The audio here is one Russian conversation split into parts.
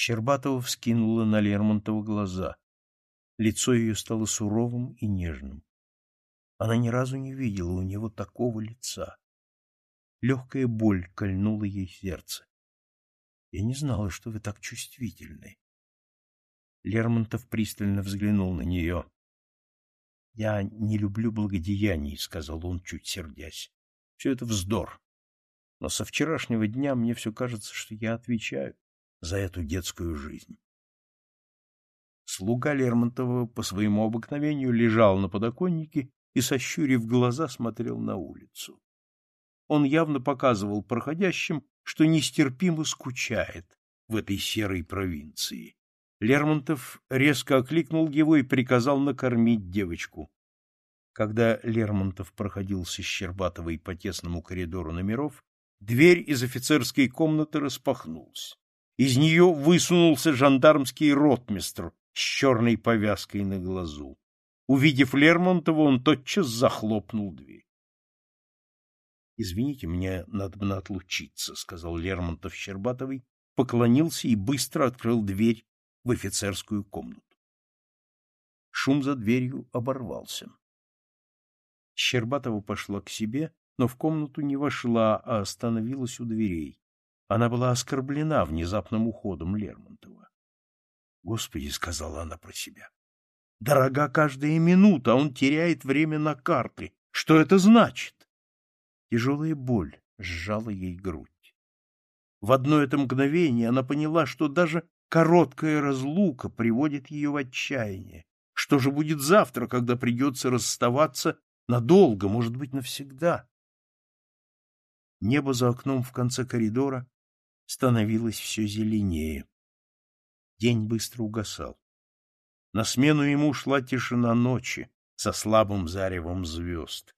Щербатова вскинула на Лермонтова глаза. Лицо ее стало суровым и нежным. Она ни разу не видела у него такого лица. Легкая боль кольнула ей сердце. Я не знала, что вы так чувствительны. Лермонтов пристально взглянул на нее. — Я не люблю благодеяний, — сказал он, чуть сердясь. — Все это вздор. Но со вчерашнего дня мне все кажется, что я отвечаю за эту детскую жизнь. Слуга Лермонтова по своему обыкновению лежал на подоконнике и, сощурив глаза, смотрел на улицу. Он явно показывал проходящим, что нестерпимо скучает в этой серой провинции. Лермонтов резко окликнул его и приказал накормить девочку. Когда Лермонтов проходил с Щербатовой по тесному коридору номеров, дверь из офицерской комнаты распахнулась. Из нее высунулся жандармский ротмистр с черной повязкой на глазу. Увидев Лермонтова, он тотчас захлопнул дверь. — Извините, мне надо бы отлучиться, — сказал Лермонтов Щербатовой, поклонился и быстро открыл дверь в офицерскую комнату. Шум за дверью оборвался. Щербатова пошла к себе, но в комнату не вошла, а остановилась у дверей. Она была оскорблена внезапным уходом Лермонтова. «Господи!» — сказала она про себя. «Дорога каждая минута, а он теряет время на карты. Что это значит?» Тяжелая боль сжала ей грудь. В одно это мгновение она поняла, что даже короткая разлука приводит ее в отчаяние. Что же будет завтра, когда придется расставаться надолго, может быть, навсегда? Небо за окном в конце коридора становилось все зеленее. День быстро угасал. На смену ему шла тишина ночи со слабым заревом звезд.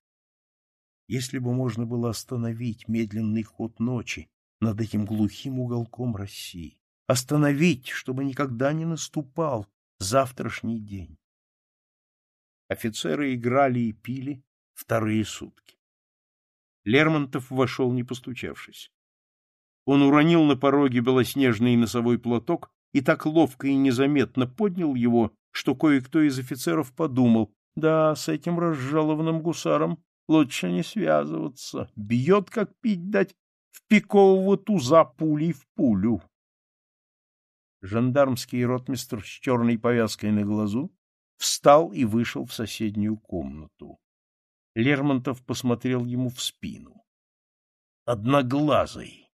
Если бы можно было остановить медленный ход ночи над этим глухим уголком России, остановить, чтобы никогда не наступал завтрашний день. Офицеры играли и пили вторые сутки. Лермонтов вошел, не постучавшись. Он уронил на пороге белоснежный носовой платок и так ловко и незаметно поднял его, что кое-кто из офицеров подумал, да, с этим разжалованным гусаром лучше не связываться, бьет, как пить дать, в пикового туза пулей в пулю. Жандармский ротмистр с черной повязкой на глазу встал и вышел в соседнюю комнату. Лермонтов посмотрел ему в спину. Одноглазый!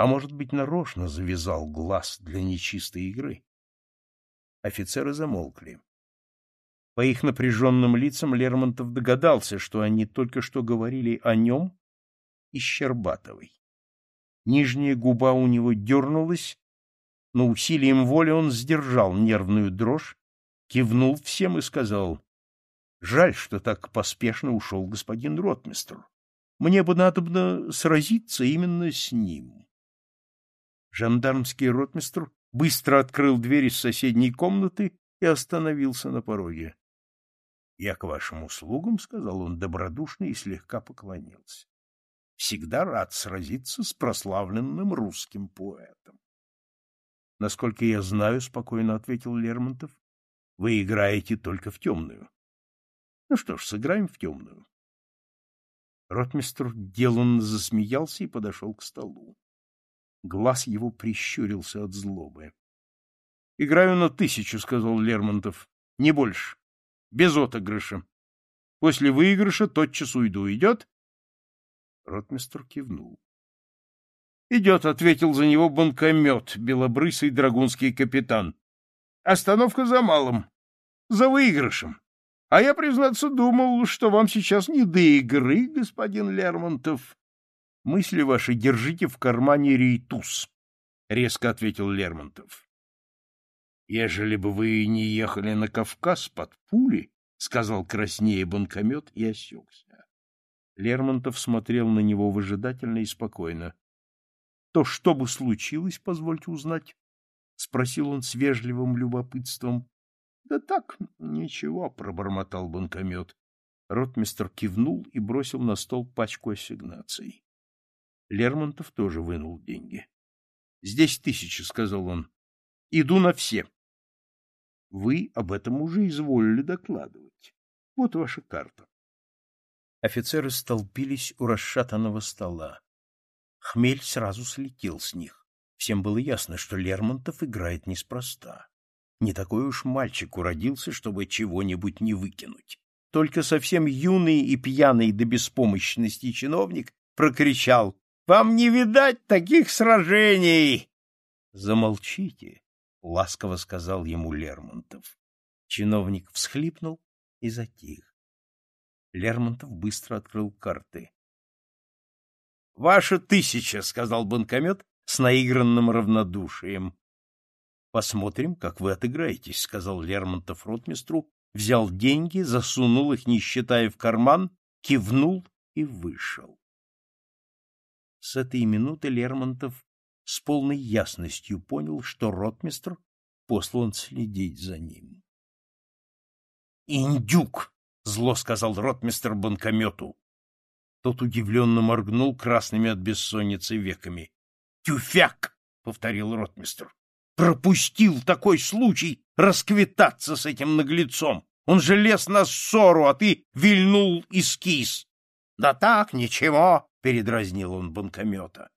а, может быть, нарочно завязал глаз для нечистой игры. Офицеры замолкли. По их напряженным лицам Лермонтов догадался, что они только что говорили о нем и Щербатовой. Нижняя губа у него дернулась, но усилием воли он сдержал нервную дрожь, кивнул всем и сказал, «Жаль, что так поспешно ушел господин ротмистр. Мне бы надобно сразиться именно с ним». Жандармский ротмистр быстро открыл дверь из соседней комнаты и остановился на пороге. — Я к вашим услугам, — сказал он добродушно и слегка поклонился. — Всегда рад сразиться с прославленным русским поэтом. — Насколько я знаю, — спокойно ответил Лермонтов, — вы играете только в темную. — Ну что ж, сыграем в темную. Ротмистр деланно засмеялся и подошел к столу. Глаз его прищурился от злобы. — Играю на тысячу, — сказал Лермонтов. — Не больше. Без отыгрыша. После выигрыша тотчас уйду. Идет? Ротмистр кивнул. — Идет, — ответил за него банкомет, белобрысый драгунский капитан. — Остановка за малым. За выигрышем. А я, признаться, думал, что вам сейчас не до игры, господин Лермонтов. Мысли ваши держите в кармане рейтус, — резко ответил Лермонтов. — Ежели бы вы не ехали на Кавказ под пули, — сказал краснее банкомет и осекся. Лермонтов смотрел на него выжидательно и спокойно. — То что бы случилось, позвольте узнать? — спросил он с вежливым любопытством. — Да так, ничего, — пробормотал банкомет. Ротмистр кивнул и бросил на стол пачку ассигнаций. Лермонтов тоже вынул деньги. — Здесь тысячи, — сказал он. — Иду на все. — Вы об этом уже изволили докладывать. Вот ваша карта. Офицеры столпились у расшатанного стола. Хмель сразу слетел с них. Всем было ясно, что Лермонтов играет неспроста. Не такой уж мальчик уродился, чтобы чего-нибудь не выкинуть. Только совсем юный и пьяный до беспомощности чиновник прокричал вам не видать таких сражений! — Замолчите, — ласково сказал ему Лермонтов. Чиновник всхлипнул и затих. Лермонтов быстро открыл карты. — Ваша тысяча, — сказал банкомет с наигранным равнодушием. — Посмотрим, как вы отыграетесь, — сказал Лермонтов ротмистру, взял деньги, засунул их, не считая, в карман, кивнул и вышел. С этой минуты Лермонтов с полной ясностью понял, что ротмистр послан следить за ним. «Индюк!» — зло сказал ротмистр банкомету. Тот удивленно моргнул красными от бессонницы веками. «Тюфяк!» — повторил ротмистр. «Пропустил такой случай расквитаться с этим наглецом! Он же лез на ссору, а ты вильнул эскиз!» «Да так, ничего!» — передразнил он банкомета.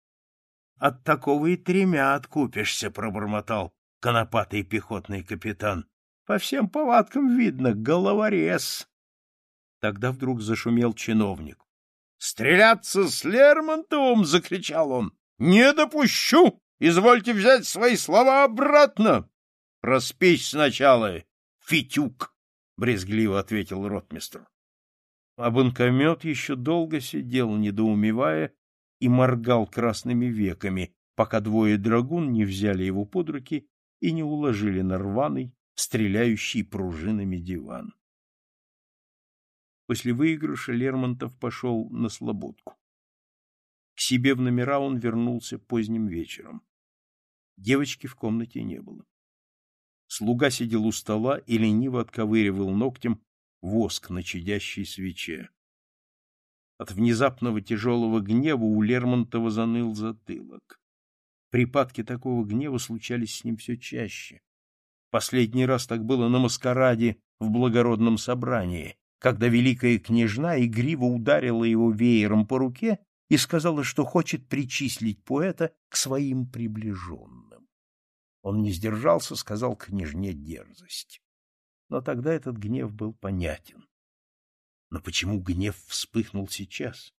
— От такого и тремя откупишься, — пробормотал конопатый пехотный капитан. — По всем повадкам видно, головорез. Тогда вдруг зашумел чиновник. — Стреляться с Лермонтовым! — закричал он. — Не допущу! Извольте взять свои слова обратно! — Проспись сначала, Фитюк! — брезгливо ответил ротмистр. А банкомет еще долго сидел, недоумевая, и моргал красными веками, пока двое драгун не взяли его под руки и не уложили на рваный, стреляющий пружинами диван. После выигрыша Лермонтов пошел на слободку. К себе в номера он вернулся поздним вечером. Девочки в комнате не было. Слуга сидел у стола и лениво отковыривал ногтем воск на чадящей свече. От внезапного тяжелого гнева у Лермонтова заныл затылок. Припадки такого гнева случались с ним все чаще. Последний раз так было на маскараде в благородном собрании, когда великая княжна игриво ударила его веером по руке и сказала, что хочет причислить поэта к своим приближенным. Он не сдержался, сказал княжне дерзость но тогда этот гнев был понятен. Но почему гнев вспыхнул сейчас?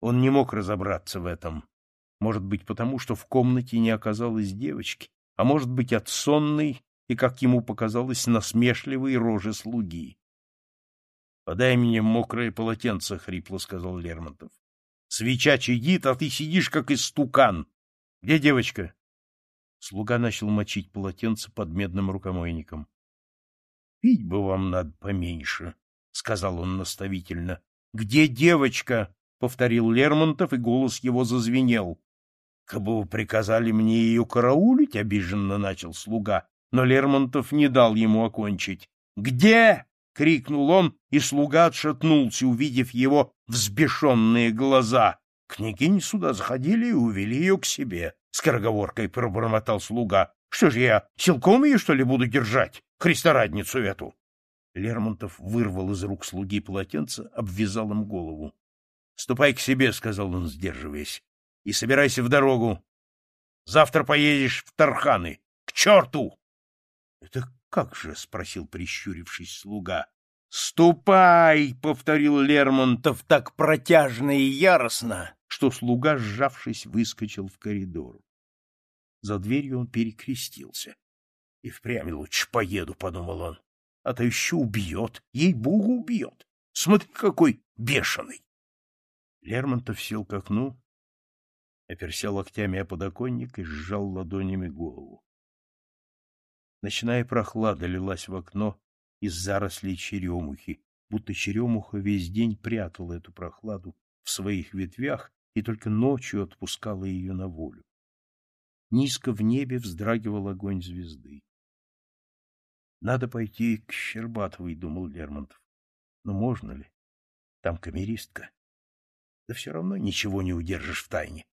Он не мог разобраться в этом. Может быть, потому что в комнате не оказалось девочки, а может быть, от сонной и, как ему показалось, насмешливой рожи слуги. — Подай мне мокрое полотенце, — хрипло сказал Лермонтов. — Свеча чадит, а ты сидишь, как истукан. Где девочка? Слуга начал мочить полотенце под медным рукомойником пить бы вам надо поменьше, — сказал он наставительно. — Где девочка? — повторил Лермонтов, и голос его зазвенел. — Кабы вы приказали мне ее караулить, — обиженно начал слуга, но Лермонтов не дал ему окончить. — Где? — крикнул он, и слуга отшатнулся, увидев его взбешенные глаза. Княгини сюда заходили и увели ее к себе, — скороговоркой пробормотал слуга. — Что же я, силком ее, что ли, буду держать? Христорадницу эту! Лермонтов вырвал из рук слуги полотенце, обвязал им голову. — Ступай к себе, — сказал он, сдерживаясь, — и собирайся в дорогу. Завтра поедешь в Тарханы. К черту! — Это как же? — спросил, прищурившись слуга. — Ступай! — повторил Лермонтов так протяжно и яростно, что слуга, сжавшись, выскочил в коридор. За дверью он перекрестился. И впрямь лучше поеду, — подумал он. А то еще убьет, ей-богу, убьет. Смотри, какой бешеный. Лермонтов сел к окну, оперся локтями о подоконник и сжал ладонями голову. Ночная прохлада лилась в окно из зарослей черемухи, будто черемуха весь день прятала эту прохладу в своих ветвях и только ночью отпускала ее на волю. Низко в небе вздрагивал огонь звезды. Надо пойти к Щербатовой, — думал Лермонтов. Но можно ли? Там камеристка. Да все равно ничего не удержишь в тайне.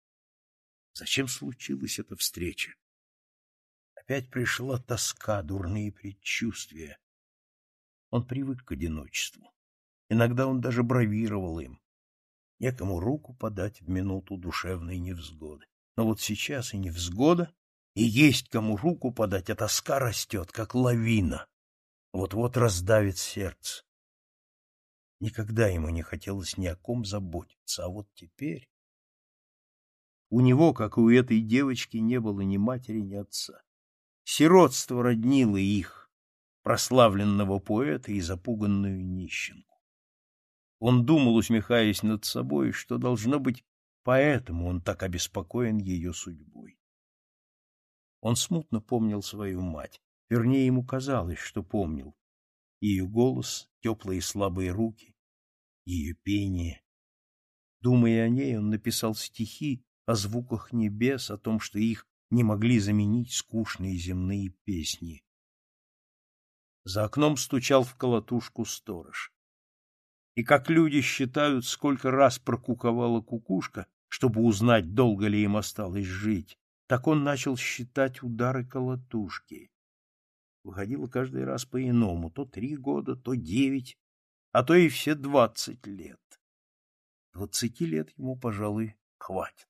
Зачем случилась эта встреча? Опять пришла тоска, дурные предчувствия. Он привык к одиночеству. Иногда он даже бравировал им. Некому руку подать в минуту душевной невзгоды. Но вот сейчас и невзгода, и есть кому руку подать, а тоска растет, как лавина. Вот-вот раздавит сердце. Никогда ему не хотелось ни о ком заботиться, а вот теперь... У него, как и у этой девочки, не было ни матери, ни отца. Сиротство роднило их, прославленного поэта и запуганную нищенку. Он думал, усмехаясь над собой, что, должно быть, поэтому он так обеспокоен ее судьбой. Он смутно помнил свою мать. Вернее, ему казалось, что помнил. Ее голос, теплые слабые руки, ее пение. Думая о ней, он написал стихи о звуках небес, о том, что их не могли заменить скучные земные песни. За окном стучал в колотушку сторож. И как люди считают, сколько раз прокуковала кукушка, чтобы узнать, долго ли им осталось жить, так он начал считать удары колотушки. Выходило каждый раз по-иному, то три года, то девять, а то и все двадцать лет. Двадцати лет ему, пожалуй, хватит.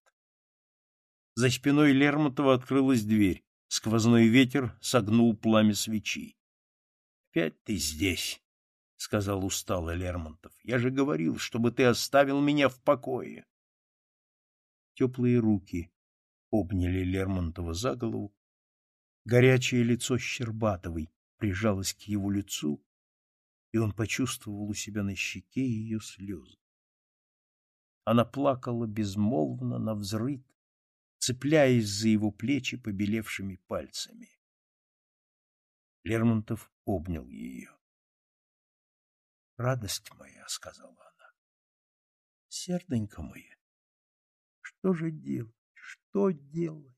За спиной Лермонтова открылась дверь. Сквозной ветер согнул пламя свечи. — Опять ты здесь, — сказал устало Лермонтов. — Я же говорил, чтобы ты оставил меня в покое. Теплые руки обняли Лермонтова за голову. Горячее лицо Щербатовой прижалось к его лицу, и он почувствовал у себя на щеке ее слезы. Она плакала безмолвно, на навзрыд, цепляясь за его плечи побелевшими пальцами. Лермонтов обнял ее. — Радость моя, — сказала она, — серденько мое, что же делать? что делать?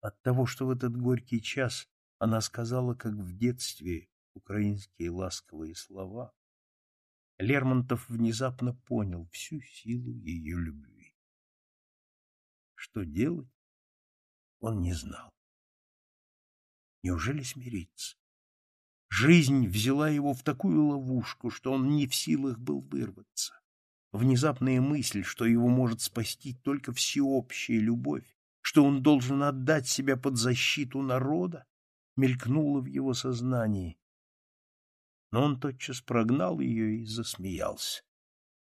От того, что в этот горький час она сказала, как в детстве, украинские ласковые слова, Лермонтов внезапно понял всю силу ее любви. Что делать, он не знал. Неужели смириться? Жизнь взяла его в такую ловушку, что он не в силах был вырваться внезапная мысль, что его может спасти только всеобщая любовь, что он должен отдать себя под защиту народа, мелькнула в его сознании. Но он тотчас прогнал ее и засмеялся.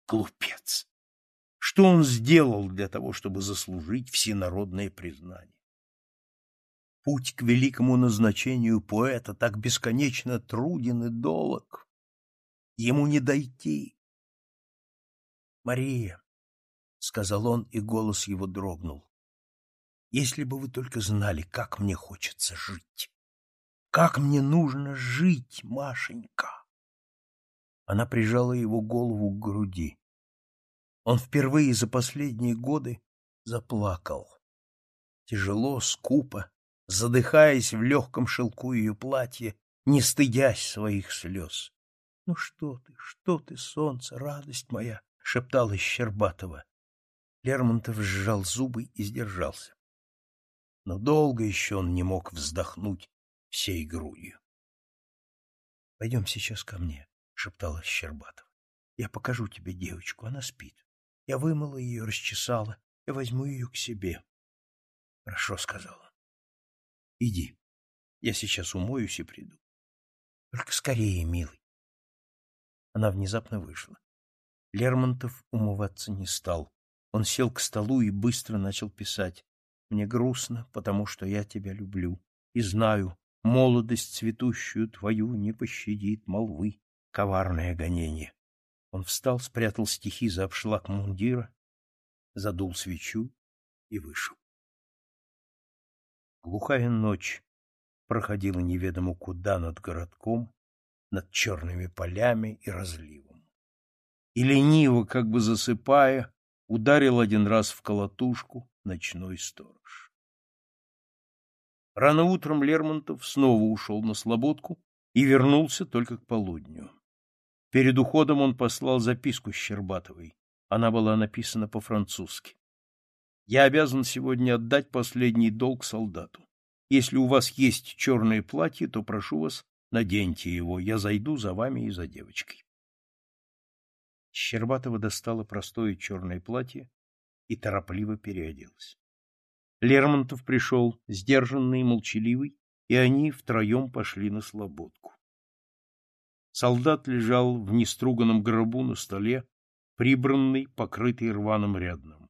Глупец! Что он сделал для того, чтобы заслужить всенародное признание? Путь к великому назначению поэта так бесконечно труден и долог. Ему не дойти, Мария, — сказал он, и голос его дрогнул, — если бы вы только знали, как мне хочется жить. Как мне нужно жить, Машенька! Она прижала его голову к груди. Он впервые за последние годы заплакал. Тяжело, скупо, задыхаясь в легком шелку ее платья, не стыдясь своих слез. — Ну что ты, что ты, солнце, радость моя! — шептала Щербатова. Лермонтов сжал зубы и сдержался. Но долго еще он не мог вздохнуть всей грудью. — Пойдем сейчас ко мне, — шептала Щербатова. — Я покажу тебе девочку, она спит. Я вымыла ее, расчесала, я возьму ее к себе. — Хорошо, — сказала. Иди, я сейчас умоюсь и приду. — Только скорее, милый. Она внезапно вышла. Лермонтов умываться не стал. Он сел к столу и быстро начал писать. «Мне грустно, потому что я тебя люблю. И знаю, молодость цветущую твою не пощадит молвы, коварное гонение». Он встал, спрятал стихи за обшлаг мундира, задул свечу и вышел. Глухая ночь проходила неведомо куда над городком, над черными полями и разливом и лениво, как бы засыпая, ударил один раз в колотушку ночной сторож. Рано утром Лермонтов снова ушел на слободку и вернулся только к полудню. Перед уходом он послал записку Щербатовой. Она была написана по-французски. «Я обязан сегодня отдать последний долг солдату. Если у вас есть черное платье, то прошу вас, наденьте его. Я зайду за вами и за девочкой». Щербатова достала простое черное платье и торопливо переоделась. Лермонтов пришел, сдержанный и молчаливый, и они втроем пошли на слободку. Солдат лежал в неструганном гробу на столе, прибранный, покрытый рваным рядным.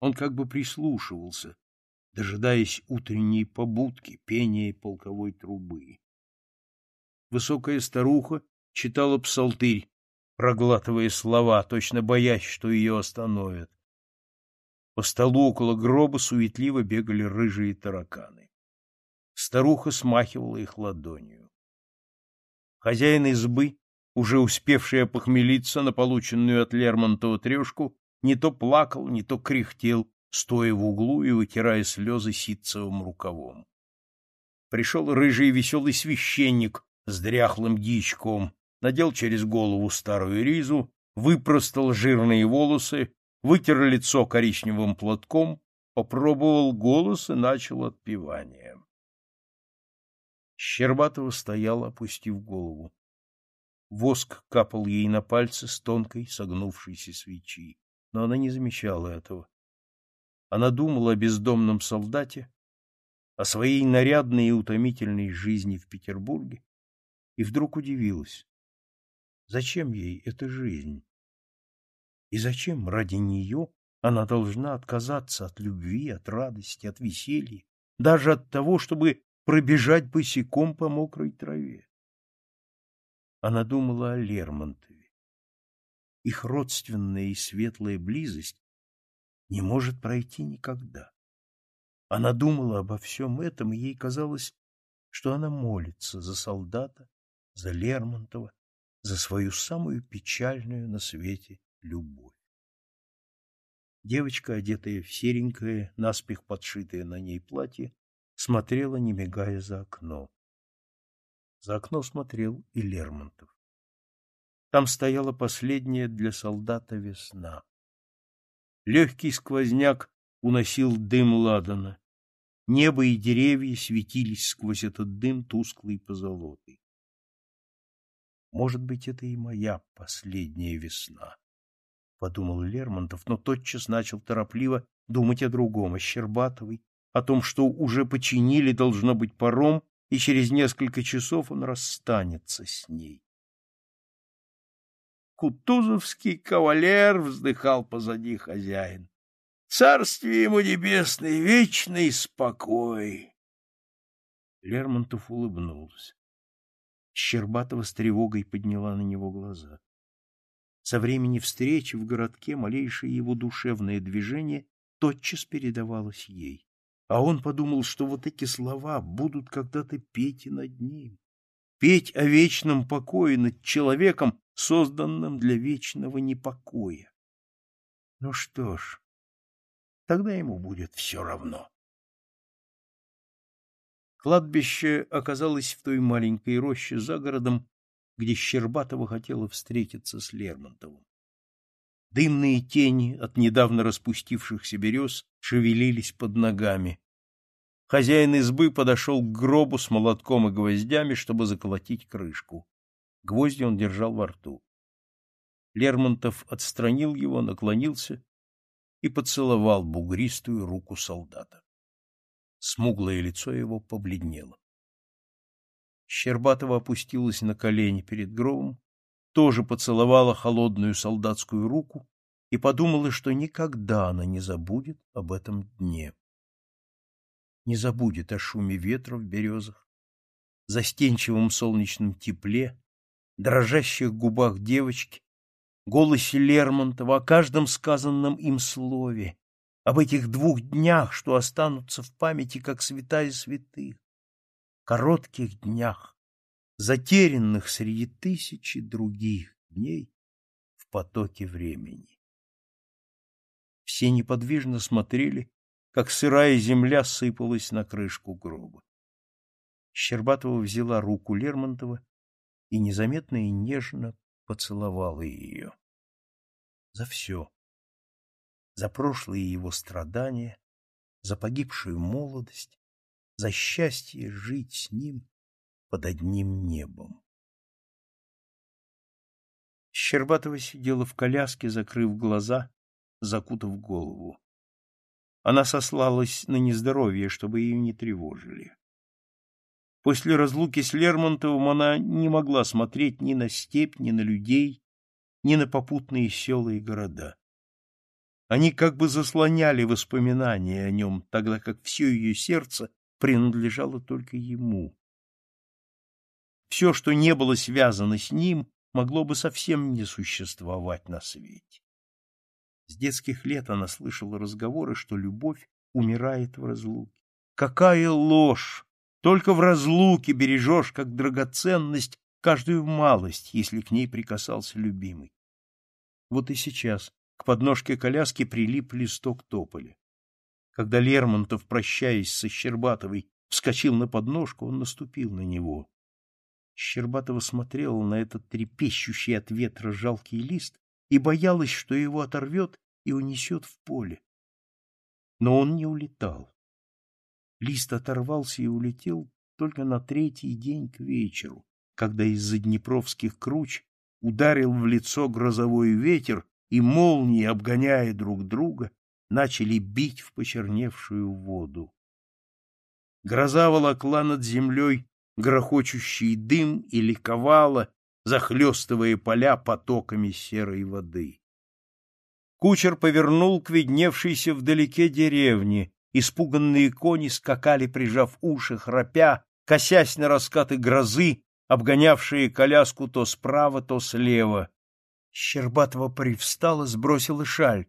Он как бы прислушивался, дожидаясь утренней побудки, пения полковой трубы. Высокая старуха читала псалтырь, проглатывая слова, точно боясь, что ее остановят. По столу около гроба суетливо бегали рыжие тараканы. Старуха смахивала их ладонью. Хозяин избы, уже успевший опохмелиться на полученную от Лермонтова трешку, не то плакал, не то кряхтел, стоя в углу и вытирая слезы ситцевым рукавом. Пришел рыжий веселый священник с дряхлым дичком надел через голову старую ризу, выпростал жирные волосы, вытер лицо коричневым платком, попробовал голос и начал отпевание. Щербатова стояла, опустив голову. Воск капал ей на пальцы с тонкой согнувшейся свечи, но она не замечала этого. Она думала о бездомном солдате, о своей нарядной и утомительной жизни в Петербурге, и вдруг удивилась. Зачем ей эта жизнь? И зачем ради нее она должна отказаться от любви, от радости, от веселья, даже от того, чтобы пробежать босиком по мокрой траве? Она думала о Лермонтове. Их родственная и светлая близость не может пройти никогда. Она думала обо всем этом, и ей казалось, что она молится за солдата, за Лермонтова, за свою самую печальную на свете любовь. Девочка, одетая в серенькое, наспех подшитое на ней платье, смотрела, не мигая, за окно. За окно смотрел и Лермонтов. Там стояла последняя для солдата весна. Легкий сквозняк уносил дым ладана. Небо и деревья светились сквозь этот дым тусклой позолотой. Может быть, это и моя последняя весна, — подумал Лермонтов, но тотчас начал торопливо думать о другом, о Щербатовой, о том, что уже починили, должно быть, паром, и через несколько часов он расстанется с ней. Кутузовский кавалер вздыхал позади хозяин. Царствие ему небесное, вечный спокой! Лермонтов улыбнулся. Щербатова с тревогой подняла на него глаза. Со времени встречи в городке малейшее его душевное движение тотчас передавалось ей. А он подумал, что вот эти слова будут когда-то петь и над ним. Петь о вечном покое над человеком, созданным для вечного непокоя. Ну что ж, тогда ему будет все равно. Кладбище оказалось в той маленькой роще за городом, где Щербатова хотела встретиться с Лермонтовым. Дымные тени от недавно распустившихся берез шевелились под ногами. Хозяин избы подошел к гробу с молотком и гвоздями, чтобы заколотить крышку. Гвозди он держал во рту. Лермонтов отстранил его, наклонился и поцеловал бугристую руку солдата. Смуглое лицо его побледнело. Щербатова опустилась на колени перед гробом, тоже поцеловала холодную солдатскую руку и подумала, что никогда она не забудет об этом дне. Не забудет о шуме ветра в березах, застенчивом солнечном тепле, дрожащих губах девочки, голосе Лермонтова, о каждом сказанном им слове, об этих двух днях, что останутся в памяти как святая святых, коротких днях, затерянных среди тысячи других дней в потоке времени. Все неподвижно смотрели, как сырая земля сыпалась на крышку гроба. Щербатова взяла руку Лермонтова и незаметно и нежно поцеловала ее. За все, за прошлые его страдания, за погибшую молодость, за счастье жить с ним под одним небом. Щербатова сидела в коляске, закрыв глаза, закутав голову. Она сослалась на нездоровье, чтобы ее не тревожили. После разлуки с Лермонтовым она не могла смотреть ни на степь, ни на людей, ни на попутные села и города. Они как бы заслоняли воспоминания о нем, тогда как все ее сердце принадлежало только ему. Все, что не было связано с ним, могло бы совсем не существовать на свете. С детских лет она слышала разговоры, что любовь умирает в разлуке. Какая ложь! Только в разлуке бережешь, как драгоценность, каждую малость, если к ней прикасался любимый. Вот и сейчас к подножке коляски прилип листок тополя. Когда Лермонтов, прощаясь со Щербатовой, вскочил на подножку, он наступил на него. Щербатова смотрела на этот трепещущий от ветра жалкий лист и боялась, что его оторвет и унесет в поле. Но он не улетал. Лист оторвался и улетел только на третий день к вечеру, когда из-за днепровских круч ударил в лицо грозовой ветер и молнии, обгоняя друг друга, начали бить в почерневшую воду. Гроза волокла над землей грохочущий дым и ликовала, захлестывая поля потоками серой воды. Кучер повернул к видневшейся вдалеке деревне, испуганные кони скакали, прижав уши, храпя, косясь на раскаты грозы, обгонявшие коляску то справа, то слева. Щербатова привстала, сбросила шаль.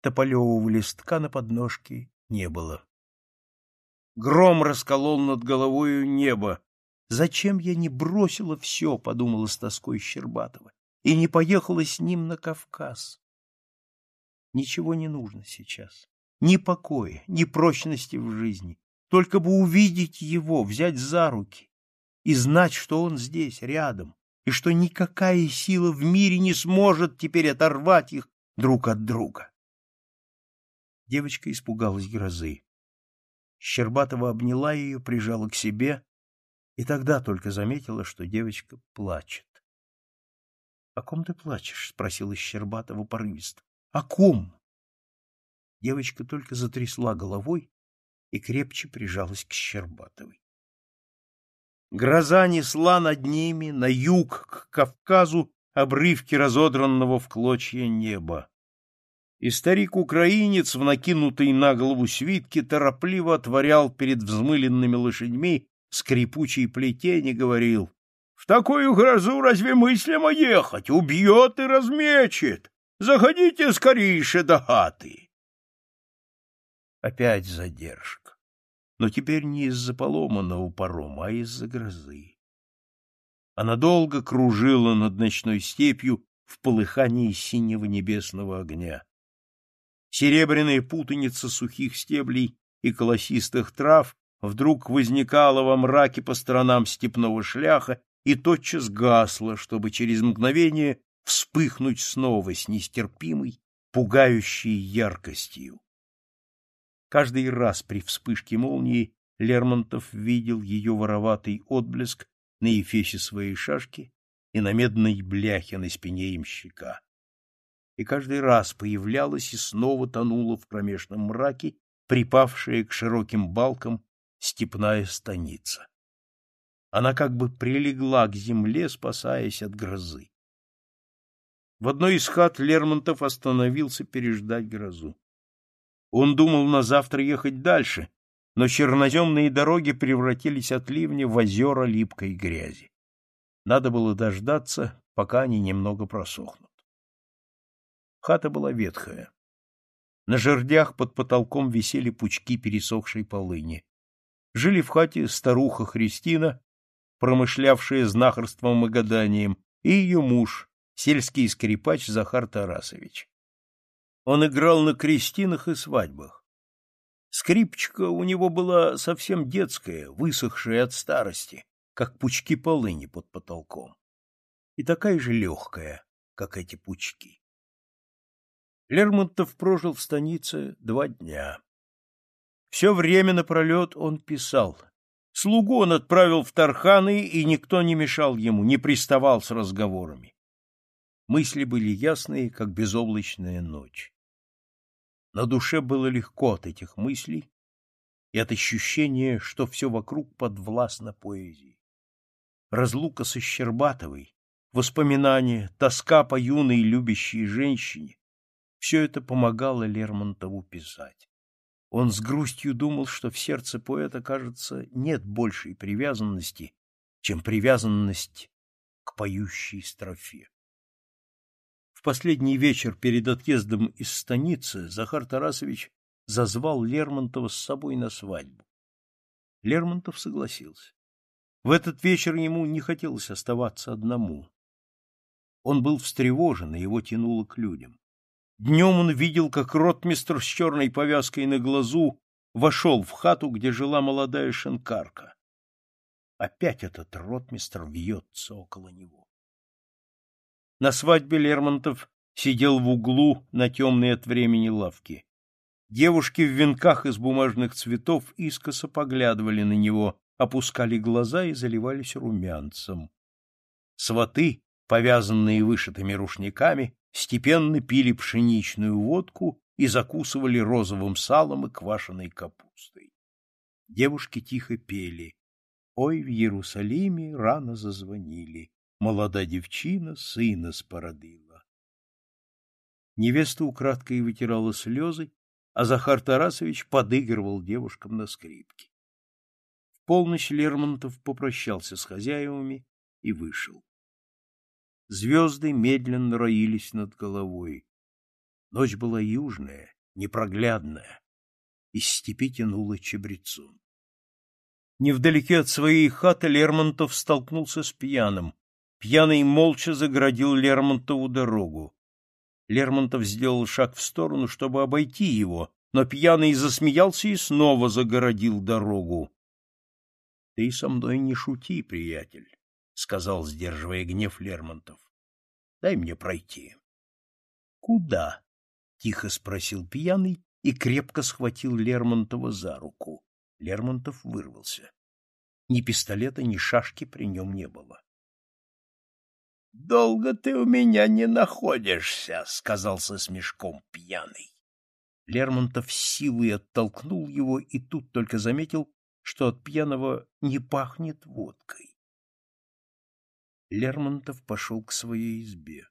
Тополевого листка на подножке не было. Гром расколол над головою небо. «Зачем я не бросила все?» — подумала с тоской Щербатова. «И не поехала с ним на Кавказ». Ничего не нужно сейчас. Ни покоя, ни прочности в жизни. Только бы увидеть его, взять за руки и знать, что он здесь, рядом, и что никакая сила в мире не сможет теперь оторвать их друг от друга. Девочка испугалась грозы. Щербатова обняла ее, прижала к себе, и тогда только заметила, что девочка плачет. — О ком ты плачешь? — спросила Щербатова порывисто. — О ком? Девочка только затрясла головой и крепче прижалась к Щербатовой. Гроза несла над ними, на юг, к Кавказу, обрывки разодранного в клочья неба. И старик-украинец в накинутой на голову свитке торопливо отворял перед взмыленными лошадьми скрипучий плетень и говорил, «В такую грозу разве мыслимо ехать? Убьет и размечет! Заходите скорейше до хаты!» Опять задержка но теперь не из-за поломанного парома, а из-за грозы. Она долго кружила над ночной степью в полыхании синего небесного огня. Серебряная путаница сухих стеблей и колосистых трав вдруг возникала во мраке по сторонам степного шляха и тотчас гасла, чтобы через мгновение вспыхнуть снова с нестерпимой, пугающей яркостью. Каждый раз при вспышке молнии Лермонтов видел ее вороватый отблеск на эфесе своей шашки и на медной бляхе на спине имщика. И каждый раз появлялась и снова тонула в промежном мраке, припавшая к широким балкам степная станица. Она как бы прилегла к земле, спасаясь от грозы. В одной из хат Лермонтов остановился переждать грозу. Он думал на завтра ехать дальше, но черноземные дороги превратились от ливня в озера липкой грязи. Надо было дождаться, пока они немного просохнут. Хата была ветхая. На жердях под потолком висели пучки пересохшей полыни. Жили в хате старуха Христина, промышлявшая знахарством и гаданием, и ее муж, сельский скрипач Захар Тарасович. Он играл на крестинах и свадьбах. Скрипчика у него была совсем детская, высохшая от старости, как пучки полыни под потолком, и такая же легкая, как эти пучки. Лермонтов прожил в станице два дня. Все время напролет он писал. Слугу он отправил в Тарханы, и никто не мешал ему, не приставал с разговорами мысли были ясные, как безоблачная ночь. На душе было легко от этих мыслей и от ощущения, что все вокруг подвластно поэзии. Разлука со Щербатовой, воспоминания, тоска по юной любящей женщине — все это помогало Лермонтову писать. Он с грустью думал, что в сердце поэта, кажется, нет большей привязанности, чем привязанность к поющей строфе. В последний вечер перед отъездом из станицы Захар Тарасович зазвал Лермонтова с собой на свадьбу. Лермонтов согласился. В этот вечер ему не хотелось оставаться одному. Он был встревожен, и его тянуло к людям. Днем он видел, как ротмистр с черной повязкой на глазу вошел в хату, где жила молодая шинкарка. Опять этот ротмистр вьется около него. На свадьбе Лермонтов сидел в углу на темной от времени лавке. Девушки в венках из бумажных цветов искоса поглядывали на него, опускали глаза и заливались румянцем. Сваты, повязанные вышитыми рушниками, степенно пили пшеничную водку и закусывали розовым салом и квашеной капустой. Девушки тихо пели. Ой, в Иерусалиме рано зазвонили молода дівчина сина спородила. Невеста украдкой вытирала слезы, а Захар Тарасович подыгрывал девушкам на скрипке. В полночь Лермонтов попрощался с хозяевами и вышел. Звезды медленно роились над головой. Ночь была южная, непроглядная. Из степи тянуло чебрецом. Невдалеке от своей хаты Лермонтов столкнулся с пьяным, Пьяный молча заградил Лермонтову дорогу. Лермонтов сделал шаг в сторону, чтобы обойти его, но пьяный засмеялся и снова загородил дорогу. — Ты со мной не шути, приятель, — сказал, сдерживая гнев Лермонтов. — Дай мне пройти. — Куда? — тихо спросил пьяный и крепко схватил Лермонтова за руку. Лермонтов вырвался. Ни пистолета, ни шашки при нем не было долго ты у меня не находишься, — сказал со смешком пьяный. Лермонтов силой оттолкнул его и тут только заметил, что от пьяного не пахнет водкой. Лермонтов пошел к своей избе.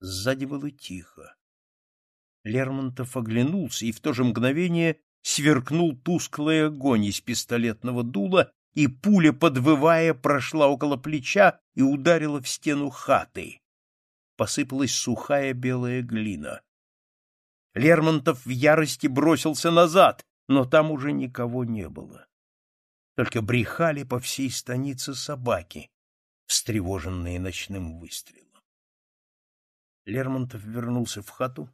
Сзади было тихо. Лермонтов оглянулся и в то же мгновение сверкнул тусклый огонь из пистолетного дула, и пуля, подвывая, прошла около плеча, и ударила в стену хаты. Посыпалась сухая белая глина. Лермонтов в ярости бросился назад, но там уже никого не было. Только брехали по всей станице собаки, встревоженные ночным выстрелом. Лермонтов вернулся в хату,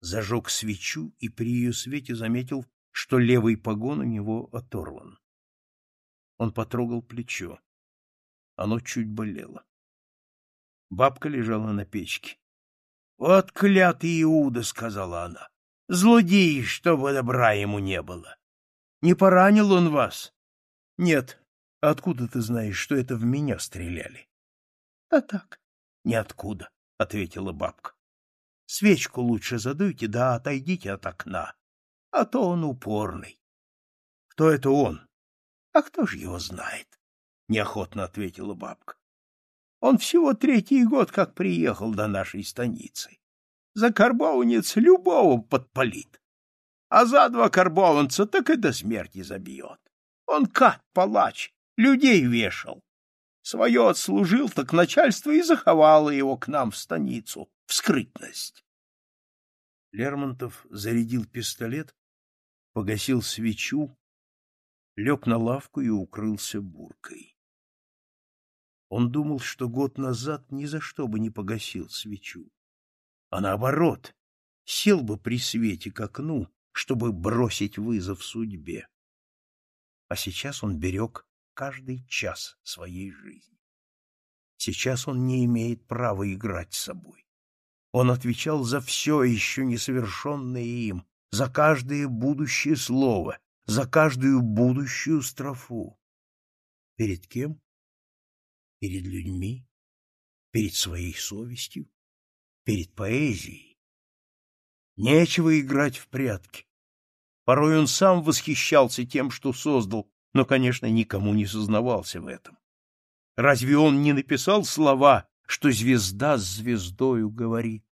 зажег свечу и при ее свете заметил, что левый погон у него оторван. Он потрогал плечо. Оно чуть болело. Бабка лежала на печке. — Вот клятый Иуда, — сказала она. — Злодей, чтобы добра ему не было. Не поранил он вас? — Нет. Откуда ты знаешь, что это в меня стреляли? — Да так. — Ниоткуда, — ответила бабка. — Свечку лучше задуйте, да отойдите от окна. А то он упорный. — Кто это он? — А кто ж его знает? — неохотно ответила бабка. Он всего третий год как приехал до нашей станицы. За карбованец любого подпалит, а за два карбованца так и до смерти забьет. Он как палач, людей вешал. Свое отслужил, так начальство и заховало его к нам в станицу, в скрытность. Лермонтов зарядил пистолет, погасил свечу, лег на лавку и укрылся буркой. Он думал, что год назад ни за что бы не погасил свечу. А наоборот, сел бы при свете к окну, чтобы бросить вызов судьбе. А сейчас он берег каждый час своей жизни. Сейчас он не имеет права играть с собой. Он отвечал за все еще несовершенное им, за каждое будущее слово, за каждую будущую строфу. Перед кем? перед людьми, перед своей совестью, перед поэзией. Нечего играть в прятки. Порой он сам восхищался тем, что создал, но, конечно, никому не сознавался в этом. Разве он не написал слова, что звезда с звездою говорит?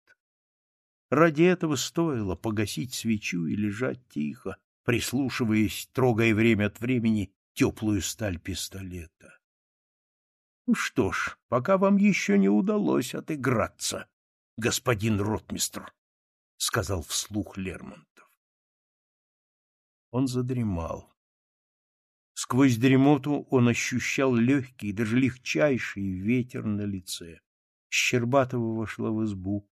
Ради этого стоило погасить свечу и лежать тихо, прислушиваясь, трогая время от времени теплую сталь пистолета. Что ж, пока вам еще не удалось отыграться, господин ротмистр, — сказал вслух Лермонтов. Он задремал. Сквозь дремоту он ощущал легкий, даже легчайший ветер на лице. Щербатова вошла в избу,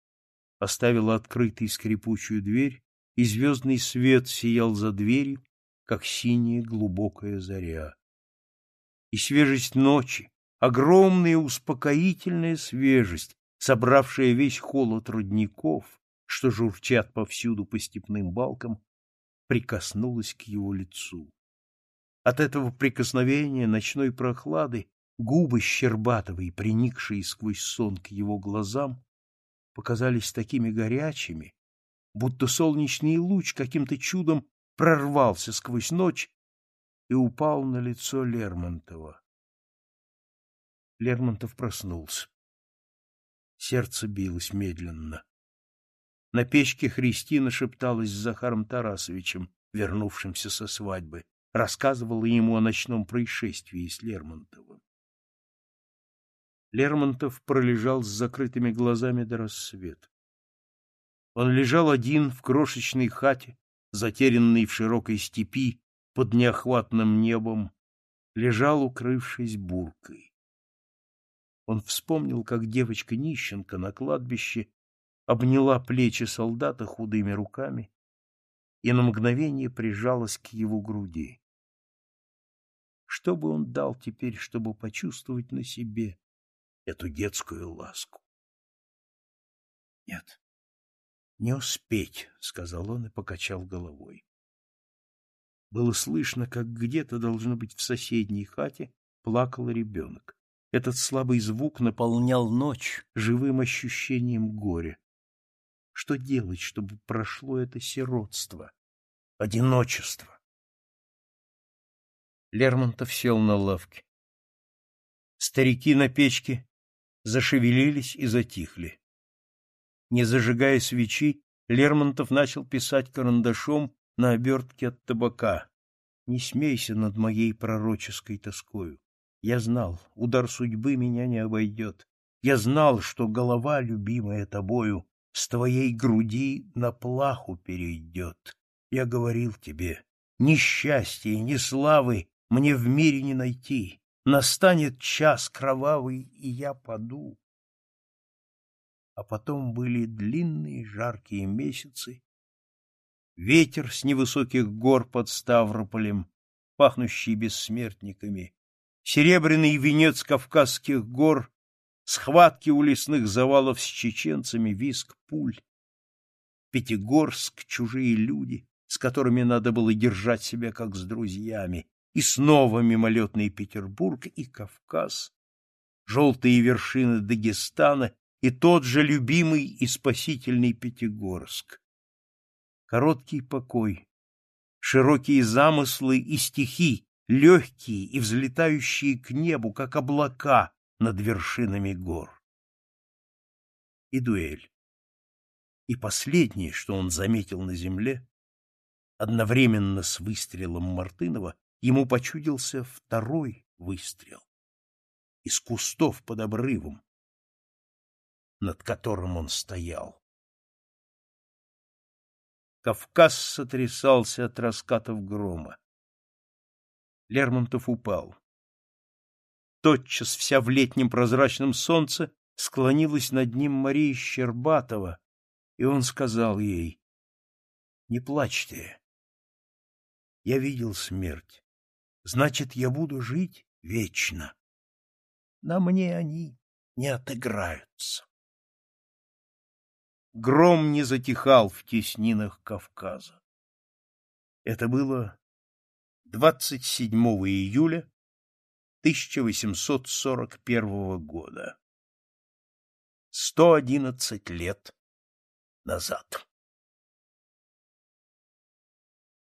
оставила открытой скрипучую дверь, и звездный свет сиял за дверью, как синяя глубокая заря. И свежесть ночи, огромная успокоительная свежесть, собравшая весь холод родников, что журчат повсюду по степным балкам, прикоснулась к его лицу. От этого прикосновения ночной прохлады губы Щербатовой, приникшие сквозь сон к его глазам, показались такими горячими, будто солнечный луч каким-то чудом прорвался сквозь ночь и упал на лицо Лермонтова. Лермонтов проснулся. Сердце билось медленно. На печке Христина шепталась с Захаром Тарасовичем, вернувшимся со свадьбы, рассказывала ему о ночном происшествии с Лермонтовым. Лермонтов пролежал с закрытыми глазами до рассвета. Он лежал один в крошечной хате, затерянной в широкой степи под неохватным небом, лежал, укрывшись буркой. Он вспомнил, как девочка-нищенка на кладбище обняла плечи солдата худыми руками и на мгновение прижалась к его груди. Что бы он дал теперь, чтобы почувствовать на себе эту детскую ласку? — Нет, не успеть, — сказал он и покачал головой. Было слышно, как где-то, должно быть, в соседней хате плакал ребенок. Этот слабый звук наполнял ночь живым ощущением горя. Что делать, чтобы прошло это сиротство, одиночество? Лермонтов сел на лавке. Старики на печке зашевелились и затихли. Не зажигая свечи, Лермонтов начал писать карандашом на обертке от табака. «Не смейся над моей пророческой тоскою. Я знал, удар судьбы меня не обойдет. Я знал, что голова, любимая тобою, с твоей груди на плаху перейдет. Я говорил тебе, ни счастья, ни славы мне в мире не найти. Настанет час кровавый, и я паду. А потом были длинные жаркие месяцы, ветер с невысоких гор под Ставрополем, пахнущий бессмертниками, серебряный венец Кавказских гор, схватки у лесных завалов с чеченцами, виск пуль. Пятигорск, чужие люди, с которыми надо было держать себя как с друзьями, и снова мимолетный Петербург и Кавказ, желтые вершины Дагестана и тот же любимый и спасительный Пятигорск. Короткий покой, широкие замыслы и стихи, легкие и взлетающие к небу, как облака над вершинами гор. И дуэль. И последнее, что он заметил на земле, одновременно с выстрелом Мартынова, ему почудился второй выстрел из кустов под обрывом, над которым он стоял. Кавказ сотрясался от раскатов грома. Лермонтов упал. Тотчас вся в летнем прозрачном солнце склонилась над ним Мария Щербатова, и он сказал ей, «Не плачьте, я видел смерть, значит, я буду жить вечно. На мне они не отыграются». Гром не затихал в теснинах Кавказа. Это было 27 июля 1841 года. 111 лет назад.